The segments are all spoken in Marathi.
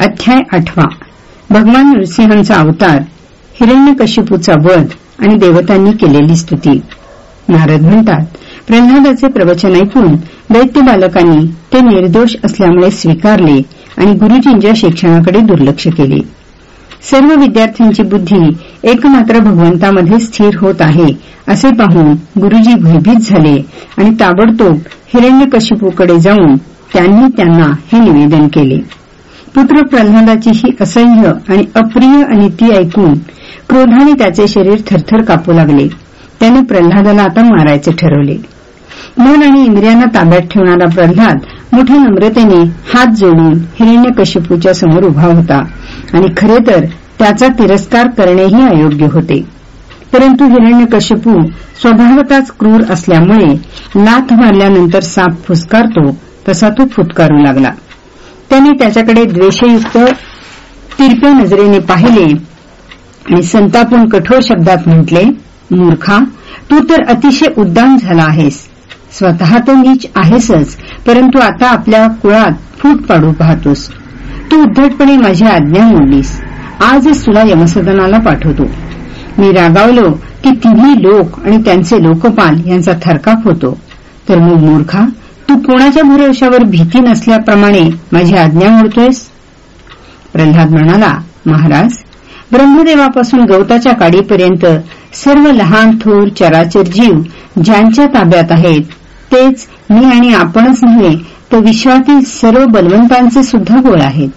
अध्याय आठवा. भगवान नरसिंहांचा अवतार हिरण्यकशिपूचा वध आणि देवतांनी केलेली स्तुती. नारद म्हणतात प्रल्हादाचे प्रवचन ऐकून दैत्य बालकांनी ते निर्दोष असल्यामुळे स्वीकारले आणि गुरुजींच्या शिक्षणाकडे दुर्लक्ष केले. सर्व विद्यार्थ्यांची बुद्धी एकमात्र भगवंतामध्ये स्थिर होत आहे असे पाहून गुरुजी भयभीत झाले आणि ताबडतोब हिरण्यकशिपूकडे जाऊन त्यांनी त्यांना हे निवेदन केले. पुत्र प्रल्हादाची ही असह्य आणि अप्रिय अनिती ऐकून क्रोधाने त्याचे शरीर थरथर कापू लागले. त्याने प्रल्हादाला आता मारायचे ठरवले. मन आणि इंद्रियांना ताब्यात ठेवणारा प्रल्हाद मोठ्या नम्रतेने हात जोडून हिरण्यकशिपूच्या समोर उभा होता आणि खरे तर त्याचा तिरस्कार करणेही अयोग्य होते. परंतु हिरण्यकशिपू स्वभावताच क्रूर असल्यामुळे लाथ मारल्यानंतर साप फुसकारतो तसा तो फुटकारू लागला. त्याने त्याच्याकडे द्वेषयुक्त तिरप्या नजरेने पाहिले आणि संतापून कठोर शब्दात म्हटले मूर्खा तू तर अतिशय उद्दाम झाला आहेस. स्वतः तर नीच आहेसच परंतु आता आपल्या कुळात फूट पाडू पाहतोस. तू उद्धटपणे माझी आज्ञा मोडलीस. आजच तुला यमसदनाला पाठवतो. मी रागावलो की तिन्ही लोक आणि त्यांचे लोकपाल यांचा थरकाप होतो. तर मग मूर्खा तू कोणाच्या भरवशावर भीती नसल्याप्रमाणे माझी आज्ञा मोडतोयस? प्रल्हाद म्हणाला महाराज ब्रह्मदेवापासून गवताच्या काडीपर्यंत सर्व लहान थोर चराचर जीव ज्यांच्या ताब्यात आहेत तेच मी आणि आपणच नव्हे तर विश्वातील सर्व बलवंतांचे सुद्धा गोळ आहेत.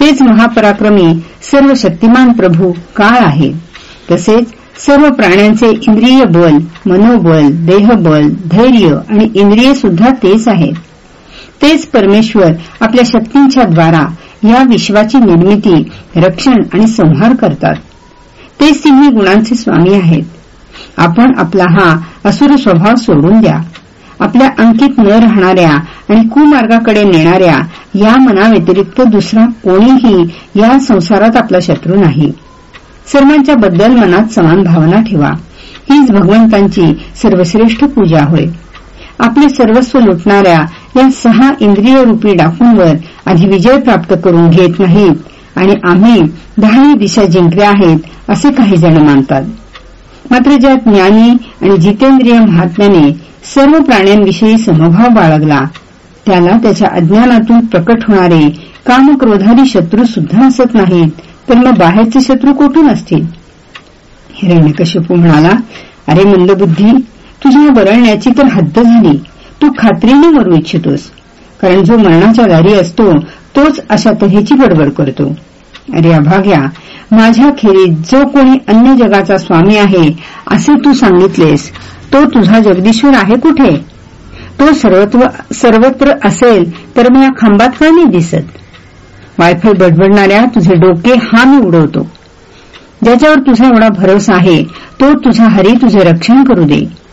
तेच महापराक्रमी सर्व शक्तिमान प्रभू काळ आहे. तसेच सर्व प्राण्यांचे इंद्रिय बल मनोबल देहबल धैर्य आणि इंद्रिय सुद्धा तेच आहेत तेच परमेश्वर आपल्या शक्तींच्या द्वारा या विश्वाची निर्मिती रक्षण आणि संहार करतात. तेच तिन्ही गुणांचे स्वामी आहेत. आपण आपला हा असुर स्वभाव सोडून द्या. आपल्या अंकित न राहणाऱ्या आणि कुमार्गाकडे नेणाऱ्या या मनाव्यतिरिक्त दुसरा कोणीही या संसारात आपला शत्रू नाही. सर्वांच्या बद्दल मनात समान भावना ठेवा. हीच भगवंतांची सर्वश्रेष्ठ पूजा होय. आपले सर्वस्व लुटणाऱ्या या सहा इंद्रिय रूपी डाकूंवर आधी विजय प्राप्त करून घेत नाहीत आणि आम्ही दहाही दिशा जिंकल्या आहेत असे काही जण मानतात. मात्र ज्या ज्ञानी आणि जितेंद्रिय महात्म्याने सर्व प्राण्यांविषयी समभाव बाळगला त्याला त्याच्या अज्ञानातून प्रकट होणारे कामक्रोधारी शत्रू सुद्धा असत नाहीत तर मग बाहेरचे शत्रू कुठून असतील? हिरण्यकश्यपू म्हणाला अरे मंदबुद्धी तुझ्या वरळण्याची तर हद्द झाली. तू खात्रीने मरू इच्छितोस. कारण जो मरणाच्या दारी असतो तोच अशा तऱ्हेची बडबड करतो. अरे अभाग्या माझ्या खेरीत जो कोणी अन्य जगाचा स्वामी आहे असे तू सांगितलेस तो तुझा जगदीश्वर आहे कुठे? तो सर्वत्र असेल तर मी या खांबात का नाही दिसत? वायफळ बडबडणाऱ्या तुझे डोके हा मी उडवतो. ज्याच्यावर तुझा एवढा भरोसा आहे तो तुझा हरी तुझे रक्षण करू दे.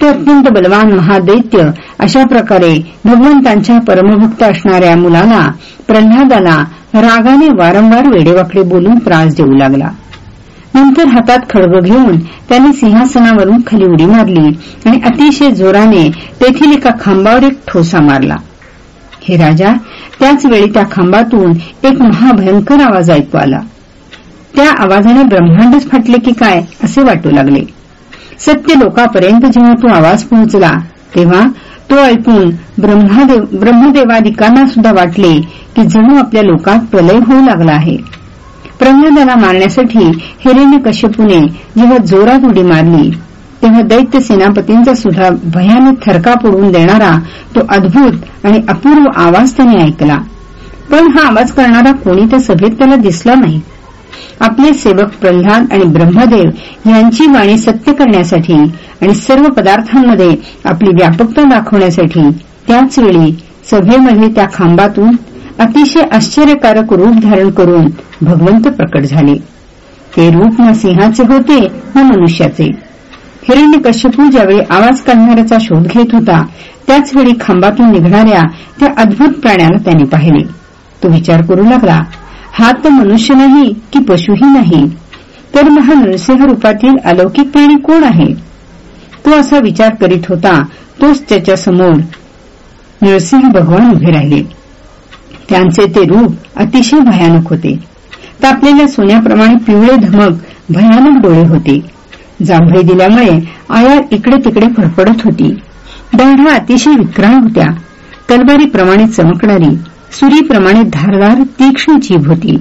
ते अत्यंत बलवान महादैत्य अशा प्रकारे भगवंतांच्या परमभक्त असणाऱ्या मुलाला प्रल्हादाला रागाने वारंवार वेडेवाकडे बोलून त्रास देऊ लागला. नंतर हातात खडग घेऊन त्याने सिंहासनावरून खाली उडी मारली आणि अतिशय जोराने तेथील एका खांबावर एक ठोसा मारला. हे राजा त्याचवेळी त्या खांबातून एक महाभयंकर आवाज ऐकू आला. त्या आवाजाने ब्रह्मांडच फाटले की काय असे वाटू लागले. सत्य लोकापर्यंत जेव्हा तो आवाज पोहोचला तेव्हा तो ऐकून ब्रह्मदेवादिकांना सुद्धा वाटले की जणू आपल्या लोकात प्रलय होऊ लागला आहे. प्रल्हादाला मारण्यासाठी हिरण्यकश्यपूने जेव्हा जोरात उडी मारली तेव्हा दैत्य सेनापतींचा सुद्धा भयाने थरका पडून देणारा तो अद्भूत आणि अपूर्व आवाज त्याने ऐकला. पण हा आवाज करणारा कोणी त्या सभेत त्याला दिसला नाही. आपले सेवक प्रल्हाद आणि ब्रह्मदेव यांची वाणी सत्य करण्यासाठी आणि सर्व पदार्थांमध्ये आपली व्यापकता दाखवण्यासाठी त्याचवेळी सभेमध्ये त्या खांबातून अतिशय आश्चर्यकारक रूप धारण करून भगवंत प्रकट झाले. ते रूप ना सिंहाचे होते ना मनुष्याचे. हिरण्यकश्यपू ज्यावेळी आवाज काढणाऱ्याचा शोध घेत होता त्याचवेळी खांबातून निघणाऱ्या त्या अद्भुत प्राण्याला त्याने पाहिले. तो विचार करू लागला हा तर मनुष्य नाही की पशुही नाही? तर महा नरसिंह रूपातील अलौकिक प्राणी कोण आहे? तो असा विचार करीत होता तोच त्याच्यासमोर नरसिंह भगवान उभे राहिले. त्यांचे ते रूप अतिशय भयानक होते. तापलेल्या सोन्याप्रमाणे पिवळे धमक भयानक डोळे होते. जांभळी दिल्यामुळे आया इकडे तिकडे फडफडत होती. दाढा अतिशय विक्राळ होत्या. तलवारीप्रमाणे चमकणारी सुरीप्रमाणे धारदार तीक्ष्ण जीभ होती.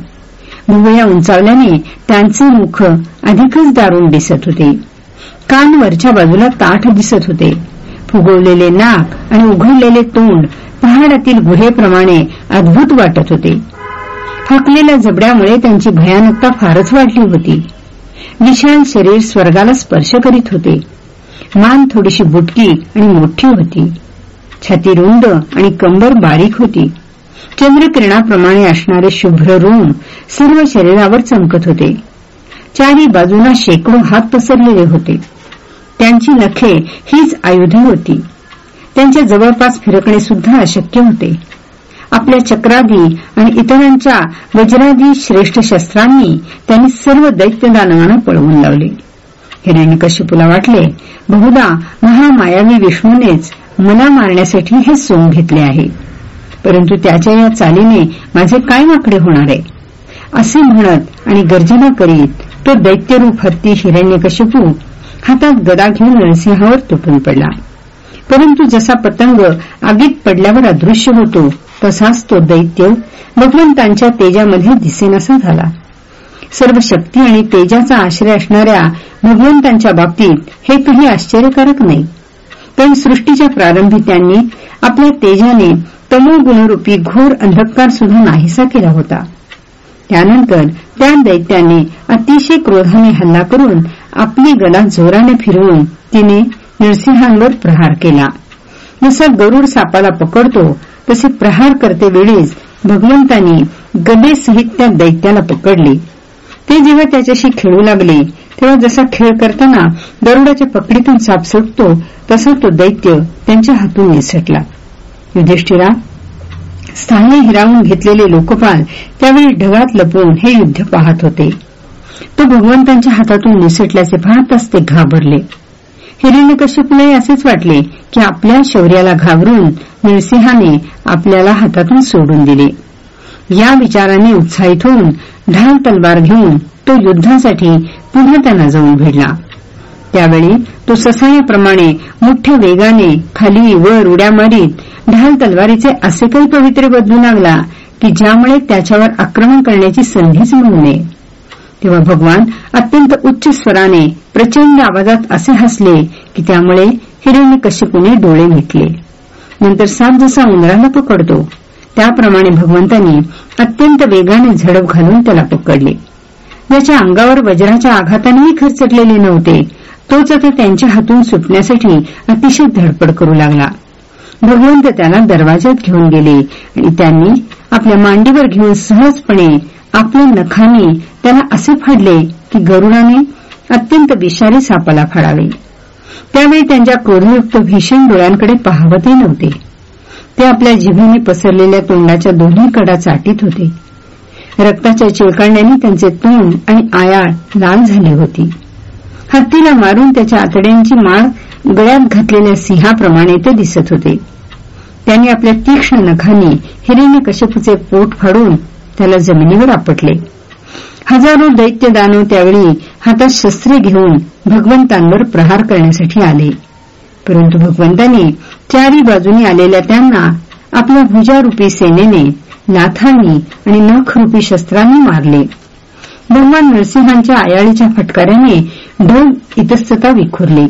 भुवया उंचावल्याने त्यांचे मुख अधिकच दारुण दिसत होते. कान वरच्या बाजूला ताठ दिसत होते. फुगवलेले नाक आणि उघडलेले तोंड पहाडातील गुहेप्रमाणे अद्भुत वाटत होते. फाकलेल्या जबड्यामुळे त्यांची भयानकता फारच वाढली होती. विशाल शरीर स्वर्गाला स्पर्श करीत होते. मान थोडीशी बुटकी आणि मोठी होती. छाती रुंद आणि कंबर बारीक होती. चंद्रकिरणाप्रमाणे असणारे शुभ्र रोम सर्व शरीरावर चमकत होते. चारी बाजूला शेकडो हात पसरलेले होते. त्यांची नखे हीच आयुधे होती. त्यांच्या जवळपास फिरकणे सुद्धा अशक्य होते. आपल्या चक्रादी आणि इतरांच्या वज्रादी श्रेष्ठ शस्त्रांनी त्यांनी सर्व दैत्यदानवांना पळवून लावले. हिरण्यकश्यपूला वाटले बहुधा महामायावी विष्णूनेच मला मारण्यासाठी हे सोंग घेतले आहे. परंतु त्याच्या या चालीने माझे काय वाकडे होणार आहे? असे म्हणत आणि गर्जना करीत तो दैत्यरूप हत्ती हिरण्यकश्यपू हातात गदा घेऊन नरसिंहावर तुटून पडला. परंतु जसा पतंग आगीत पडल्यावर अदृश्य होतो तसाच तो दैत्य भगवंतांच्या तेजामध्ये दिसेनासा झाला. सर्व शक्ती आणि तेजाचा आश्रय असणाऱ्या भगवंतांच्या बाबतीत हे काही आश्चर्यकारक नाही. पण सृष्टीच्या प्रारंभी त्यांनी आपल्या तेजाने तमोगुणरूपी घोर अंधकार सुद्धा नाहीसा केला होता. त्यानंतर त्या दैत्याने अतिशय क्रोधाने हल्ला करून आपली गदा जोराने फिरवून तिने नरसिंहांवर प्रहार केला. जसा गरुड सापाला पकडतो तसे प्रहार करते वेळीच भगवंतांनी गदेसहित त्या दैत्याला पकडले. ते जेव्हा त्याच्याशी खेळू लागले तेव्हा जसा खेळ करताना गरुडाच्या पकडीतून साप सुटतो तसा तो दैत्य त्यांच्या हातून निसटला. युधिष्ठिरा स्थाने हिरावून घेतलेले लोकपाल त्यावेळी ढगात लपवून हे युद्ध पाहत होते. तो भगवंतांच्या हातातून निसटल्याचे पाहताच ते घाबरले. हिरण्यकश्यपूला असेच वाटले की आपल्या शौर्याला घाबरून नरसिंहाने आपल्याला हातातून सोडून दिले. या विचाराने उत्साहित होऊन ढाल तलवार घेऊन तो युद्धासाठी पुन्हा त्यांना जाऊन भिडला. त्यावेळी तो ससायाप्रमाणे मोठ्या वेगाने खाली वर उड्या मारीत ढाल तलवारीचे असे काही पवित्रे बदलू लागला की ज्यामुळे त्याच्यावर आक्रमण करण्याची संधीच मिळू नये. तेव्हा भगवान अत्यंत उच्च स्वराने प्रचंड आवाजात असे हसले की त्यामुळे हिरण्यकश्यपूने डोळे मिटले. नंतर साप जसा उंदराला पकडतो त्याप्रमाणे भगवंतांनी अत्यंत वेगाने झडप घालून त्याला पकडले. ज्याच्या अंगावर वज्राच्या आघातानेही खरचटलेले नव्हते तोच आता त्यांच्या हातून सुटण्यासाठी अतिशय धडपड करू लागला. भगवंत त्याला दरवाज्यात घेऊन गेले आणि त्यांनी आपल्या मांडीवर घेऊन सहजपणे आपल्या नखांनी त्याला असे फाडले की गरुडाने अत्यंत विषारी सापाला फाडावे. त्यावेळी त्यांच्या क्रोधयुक्त भीषण डोळ्यांकडे पाहवतही नव्हते. ते आपल्या जिभेने पसरलेल्या तोंडाच्या दोन्ही कडा चाटीत होते. रक्ताच्या चिळकांड्याने त्यांचे तोंड आणि आयाळ लाल झाली होती. हत्तीला मारून त्याच्या आतड्यांची माळ गळ्यात घातलेल्या सिंहाप्रमाणे ते दिसत होते. त्यांनी आपल्या तीक्ष्ण नखांनी हिरण्यकश्यपूचे पोट फाडून त्याला जमिनीवर आपटले. हजारो दैत्य दानव त्यावेळी हातात शस्त्रे घेऊन भगवंतांवर प्रहार करण्यासाठी आले. परंतु भगवंतांनी चारी बाजूनी आलेल्या त्यांना आपल्या भुजारूपी सेनेने लाथांनी आणि नखरूपी शस्त्रांनी मारले. भगवान नरसिंहांच्या आयाळीच्या फटकाऱ्याने ढोग इतस्तता विखुरली.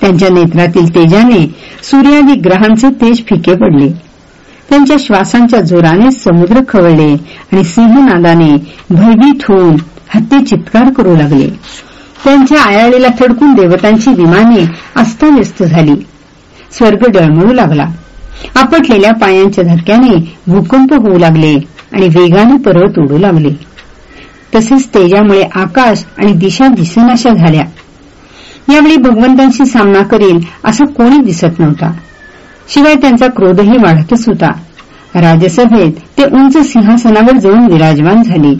त्यांच्या नेत्रातील तेजाने सूर्यादी ग्रहांचे तेज फिके पडले. त्यांच्या श्वासांच्या जोराने समुद्र खवळले आणि सिंहनादाने भयभीत होऊन हत्ती चित्कार करू लागले. त्यांच्या आयाळीला थडकून देवतांची विमाने अस्ताव्यस्त झाली. स्वर्ग डळमळू लागला. आपटलेल्या पायांच्या धक्क्याने भूकंप होऊ लागले आणि वेगाने पर्वत उडू लागले. तसेच तेजामुळे आकाश आणि दिशा दिसेनाशा झाल्या. त्यावेळी भगवंतांशी सामना करील असा कोणी दिसत नव्हता. शिवाय त्यांचा क्रोधही वाढतच होता. राजसभेत ते उंच सिंहासनावर जाऊन विराजमान झाले.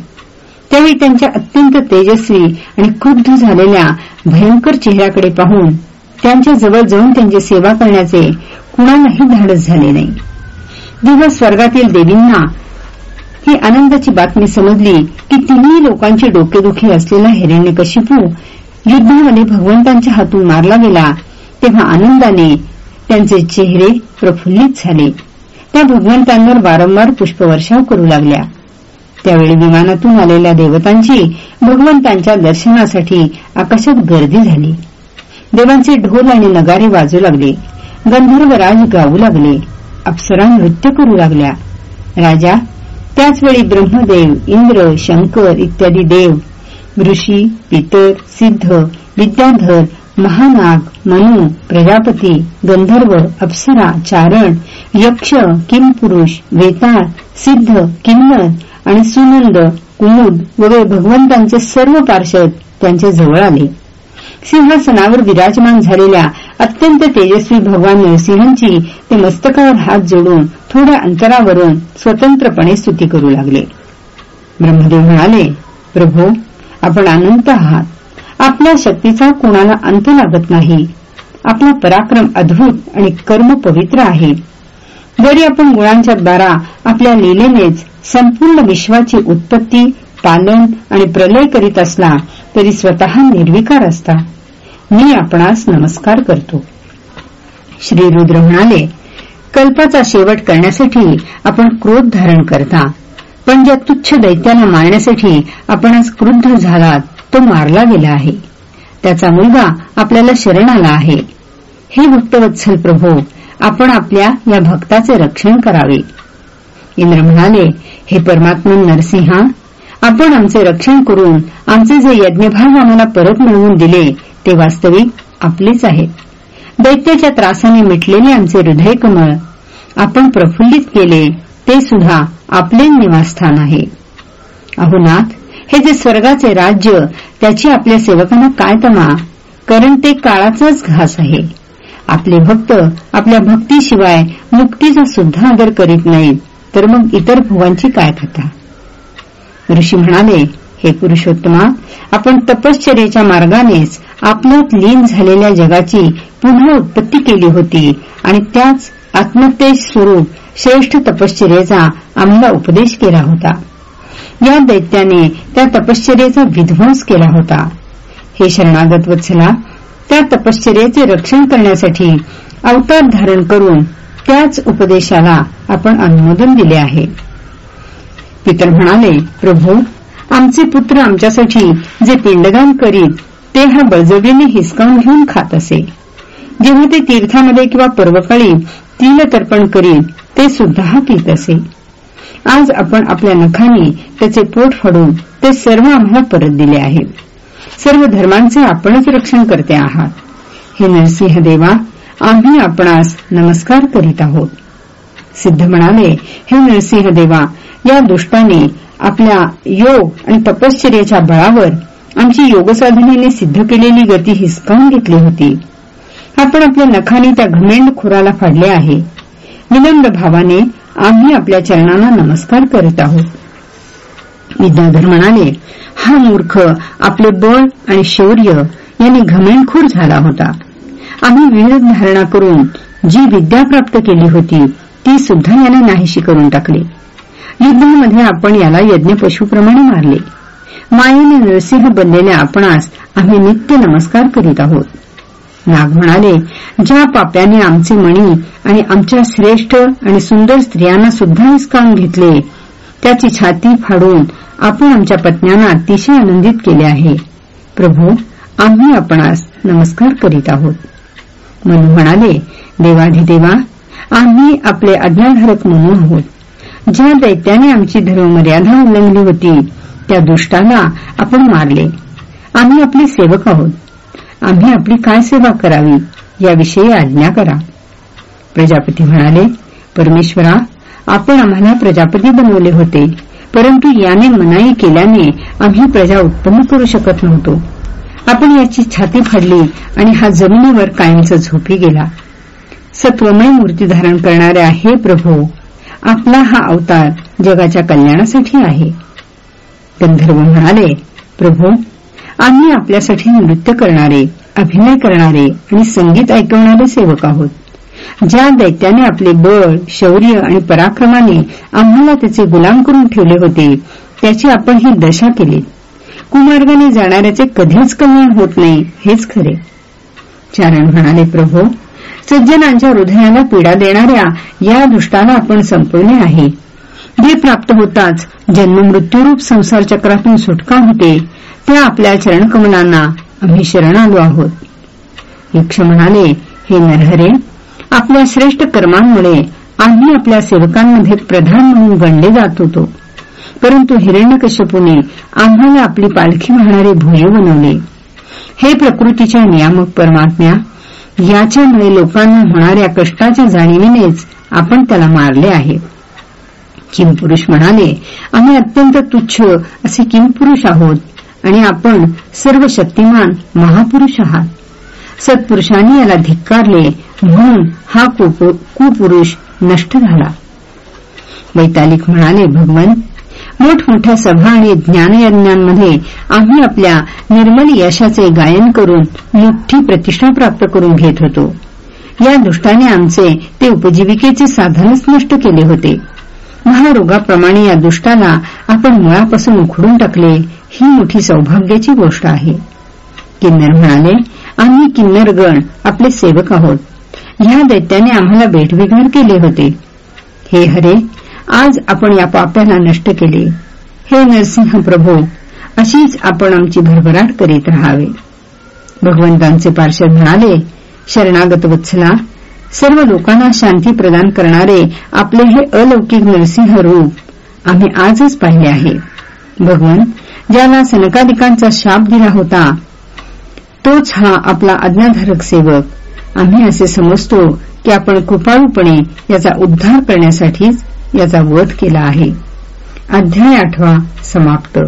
त्यावेळी त्यांच्या अत्यंत तेजस्वी आणि क्रुद्ध झालेल्या भयंकर चेहऱ्याकडे पाहून त्यांच्या जवळ जाऊन त्यांची सेवा करण्याचे कुणालाही धाडस झाले नाही. जेव्हा स्वर्गातील देवींना ही आनंदाची बातमी समजली की तिन्ही लोकांची डोकेदुखी असलेला हिरण्यकशिपू युद्धामध्ये भगवंतांच्या हातून मारला गेला तेव्हा आनंदाने त्यांचे चेहरे प्रफुल्लित झाले. त्या भगवंतांवर वारंवार पुष्पवर्षाव करू लागल्या. त्यावेळी विमानातून आलेल्या देवतांची भगवंतांच्या दर्शनासाठी आकाशात गर्दी झाली. देवांचे ढोल आणि नगारे वाजू लागले. गंधर्वराज गाऊ लागले. अप्सरा नृत्य करू लागल्या. राजा त्याचवेळी ब्रह्मदेव इंद्र शंकर इत्यादी देव ऋषी पितर सिद्ध विद्याधर महानाग मनु प्रजापती गंधर्व अप्सरा चारण यक्ष किमपुरुष वेताळ सिद्ध किन्नर आणि सुनंद कुमुद वगैरे भगवंतांचे सर्व पार्षद त्यांच्या जवळ आले. सिंहासनावर विराजमान झालेल्या अत्यंत तेजस्वी भगवान नरसिंहांची ते मस्तकावर हात जोडून थोड्या अंतरावरून स्वतंत्रपणे स्तुती करू लागले. ब्रह्मदेव म्हणाले प्रभू आपण अनंत आहात. आपल्या शक्तीचा कोणाला अंत लागत नाही. आपला पराक्रम अद्भुत आणि कर्म पवित्र आहे. जरी आपण गुणांच्या द्वारा आपल्या लीलेनेच संपूर्ण विश्वाची उत्पत्ती पालन आणि प्रलय करीत असला तरी स्वतः निर्विकार असता. मी आपणास नमस्कार करतो. श्री रुद्र म्हणाले कल्पाचा शेवट करण्यासाठी आपण क्रोध धारण करता. पण ज्या तुच्छ दैत्याला मारण्यासाठी आपण आज क्रुद्ध झालात तो मारला गेला आहे. त्याचा मुलगा आपल्याला शरण आला आहे. हे भक्तवत्सल प्रभू आपण आपल्या या भक्ताचे रक्षण करावे. इंद्र म्हणाले हे परमात्मन नरसिंहा आपण आमचे रक्षण करून आमचे जे यज्ञभाग आम्हाला परत मिळवून दिले ते वास्तविक आपलेच आहेत. दैत्याच्या त्रासाने मिटलेले आमचे हृदय कमळ आपण प्रफुल्लित केले ते सुद्धा आपले निवासस्थान आहे. अहोनाथ हे जे स्वर्गाचे राज्य त्याची आपल्या सेवकांना काय तमा? कारण ते काळाचाच घास आहे. आपले भक्त आपल्या भक्तीशिवाय मुक्तीचा सुद्धा आदर करीत नाहीत तर मग इतर भुवांची काय कथा ऋषी म्हणाले हे पुरुषोत्तमा आपण तपश्चर्याच्या मार्गानेच आपल्यात लीन झालेल्या जगाची पुन्हा उत्पत्ती केली होती आणि त्याच आत्मतेज स्वरूप श्रेष्ठ तपश्चर्याचा आम्हाला उपदेश केला होता. या दैत्याने त्या तपश्चर्याचा विध्वंस केला होता. हे शरणागत वत्सला त्या तपश्चर्याचे रक्षण करण्यासाठी अवतार धारण करून त्याच उपदेशाला आपण अनुमोदन दिले आहे. पितर म्हणाले प्रभू आमचे पुत्र आमच्यासाठी जे पिंडदान करीत ते हा बळजबीने हिसकावून घेऊन खात असे. जेव्हा ते तीर्थामध्ये किंवा पर्वकाळी तिल तर्पण करीत ते सुद्धा हा पीत असे. आज आपण आपल्या नखांनी त्याचे पोट फाडून ते सर्व आम्हाला परत दिले आहे. सर्व धर्मांचे आपणच रक्षण करते आहात. हे नरसिंह देवा आम्ही आपणास नमस्कार करीत आहोत. सिद्ध म्हणाले हे नरसिंह देवा या दुष्टाने आपल्या योग आणि तपश्चर्याच्या बळावर आमची योगसाधनेने सिद्ध केलेली गती हिसकावून घेतली होती. आपण आपल्या नखाने त्या घमेंड खोराला फाडले आहे. विनम्र भावाने आम्ही आपल्या चरणांना नमस्कार करीत आहोत. विद्याधर म्हणाले हा मूर्ख आपले बळ आणि शौर्य यांनी घमेणखोर झाला होता. आम्ही विविध धारणा करून जी विद्या प्राप्त केली होती ती सुद्धा याने नाहीशी करून टाकली. युद्धामध्ये आपण याला यज्ञ पशुप्रमाणे मारले. मायेने नरसिंह बनलेल्या आपणास आम्ही नित्य नमस्कार करीत आहोत. नाग म्हणाले ज्या पाप्याने आमचे मणी आणि आमच्या श्रेष्ठ आणि सुंदर स्त्रियांना सुद्धा हिसकावून घेतले त्याची छाती फाडून आपण आमच्या पत्न्यांना अतिशय आनंदित केले आहे. प्रभू आम्ही आपणास नमस्कार करीत आहोत. मनू म्हणाले देवाधिदेवा आम्ही आपले आज्ञाधारक म्हणून आहोत. ज्या दैत्याने आमची धर्ममर्यादा उल्लंघली होती त्या दुष्टाला आपण मारले. आम्ही आपले सेवक आहोत. आम्ही आपली काय सेवा करावी याविषयी आज्ञा करा. प्रजापती म्हणाले परमेश्वरा आपण आम्हाला प्रजापती बनवले होते परंतु याने मनाई केल्याने आम्ही प्रजा उत्पन्न करू शकत नव्हतो. आपण याची छाती फाडली आणि हा जमिनीवर कायमचा झोपी गेला. सत्वमय मूर्ती धारण करणाऱ्या हे प्रभू आपला हा अवतार जगाच्या कल्याणासाठी आहे. गंधर्व म्हणाले प्रभू आम्ही आपल्यासाठी नृत्य करणारे अभिनय करणारे आणि संगीत ऐकवणारे सेवक आहोत. ज्या दैत्याने आपले बळ शौर्य आणि पराक्रमाने आम्हाला त्याचे गुलाम करून ठेवले होते त्याची आपण ही दशा केली. कुमार्गाने जाणाऱ्याचे कधीच कल्याण होत नाही हेच खरे. चारण म्हणाले प्रभू सज्जनांच्या हृदयाला पीडा देणाऱ्या या दुष्टाला आपण संपवले आहे. जे प्राप्त होताच जन्ममृत्यूरूप संसार चक्रातून सुटका होते त्या आपल्या चरणकमलांना आम्ही शरण आलो आहोत. यक्ष म्हणाले हे नरहरे आपल्या श्रेष्ठ कर्मांमुळे आम्ही आपल्या सेवकांमध्ये प्रधान म्हणून गणले जात होतो. परंतु हिरण्यकश्यपूने आम्हाला आपली पालखी वाहणारे भुये बनवले. हे प्रकृतीच्या नियामक परमात्म्या याच्यामुळे लोकांना होणाऱ्या कष्टाच्या जाणीवीनेच आपण त्याला मारले आहे. किमपुरुष म्हणाले आम्ही अत्यंत तुच्छ असे किमपुरुष आहोत. आणि आपण सर्व शक्तिमान महापुरुष आहात. सत्पुरुषांनी याला धिक्कारले म्हणून हा कुपुरुष नष्ट झाला. वैतालिक म्हणाले भगवन मोठमोठ्या सभा आणि ज्ञानयज्ञांमध्ये आम्ही आपल्या निर्मल यशाचे गायन करून मोठी प्रतिष्ठा प्राप्त करून घेत होतो. या दृष्टाने आमचे ते उपजीविकेचे साधनच नष्ट केले होते. महारोगाप्रमाणे या दुष्टाला आपण मुळापासून उखडून टाकले ही मोठी सौभाग्याची गोष्ट आहे. किन्नर म्हणाले आम्ही किन्नरगण आपले सेवक आहोत. ह्या दैत्याने आम्हाला बेटविघार केले होते. हे हरे आज आपण या पाप्याला नष्ट केले. हे नरसिंह प्रभू अशीच आपण आमची भरभराट करीत राहावे. भगवंतांचे पार्षद म्हणाले शरणागत वत्सला सर्व लोकांना शांती प्रदान करणारे आपले हे अलौकिक नरसिंह रूप आम्ही आजच पाहिले आहे. भगवान ज्याला सनकादिकांचा शाप दिला होता. तोच हा आपला आज्ञाधारक सेवक. आम्ही असे समजतो की आपण कृपाळूपणे याचा उद्धार करण्यासाठीच याचा वध केला आहे. अध्याय आठवा समाप्त.